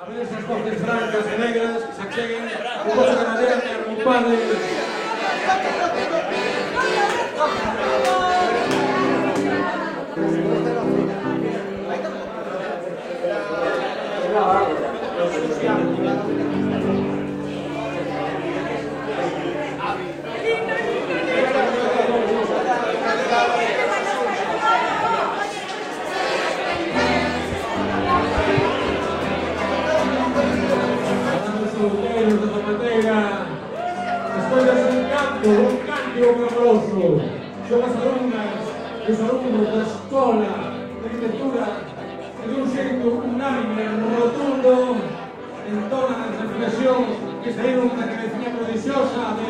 A ver esas voces francas e negras que se acheguen un voz ganadeira e agrupade. Os solteiros de Zapateira Escollas un canto, un canto amoroso Son as alumnas e os alumnos da Escola de Arquitectura de un xeito unánime, rotundo entonan as reflexións que saíron da cabeciña prodigiosa de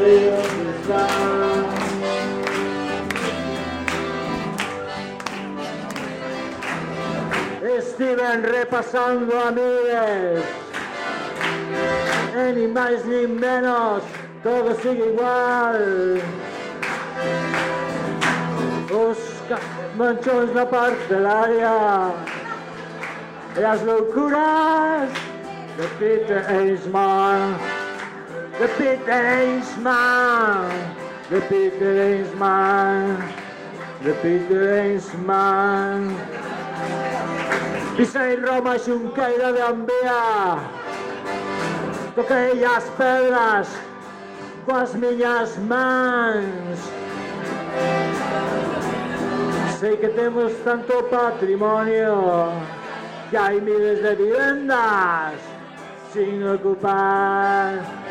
sé repasando amigues E ni máis ni menos Todo sigue igual. Os ca- manchóns na parcelaria E as loucuras de Peter Eisman the bit that ain't mine, the bit that ain't mine, the bit that ain't mine. Pisa y Roma, Junqueira de Ambea, toquei as pedras com as minhas mãos. Sei que temos tanto patrimônio que há milhares de vivendas sem ocupar.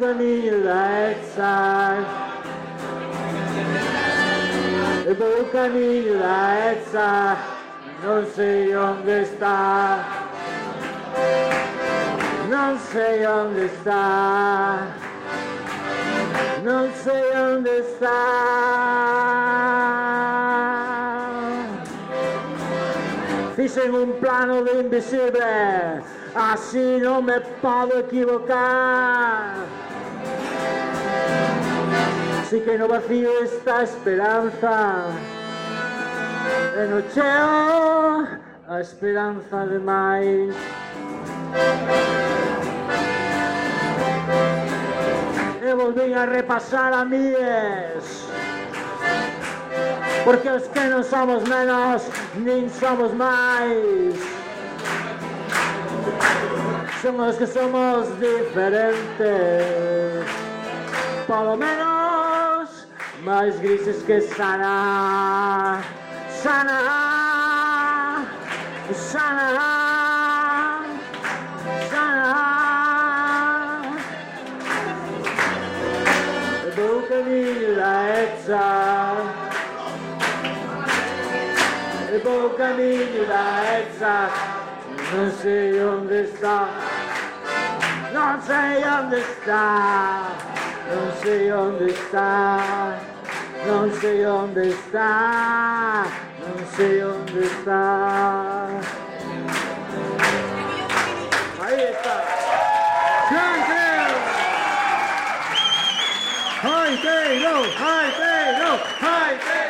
look at me like that. If you look non sei onde sta. Non sei onde sta. Non sei onde sta. Fissa in un plano invisibile. Así ah, no me puedo equivocar. Así que no vacío esta esperanza. E no cheo a esperanza de máis E volvín a repasar a míes. Porque os que non somos menos, nin somos máis Son os que somos diferentes. Por lo menos Mayıs grises que sana, sana, sana, sana. Evocami la Ezza, evocami la Ezza, non sei onde sta, non sei onde sta, non sei onde sta. No sé dónde está, no sé dónde está. Ahí está. Gran Taylor. High Taylor, High Taylor.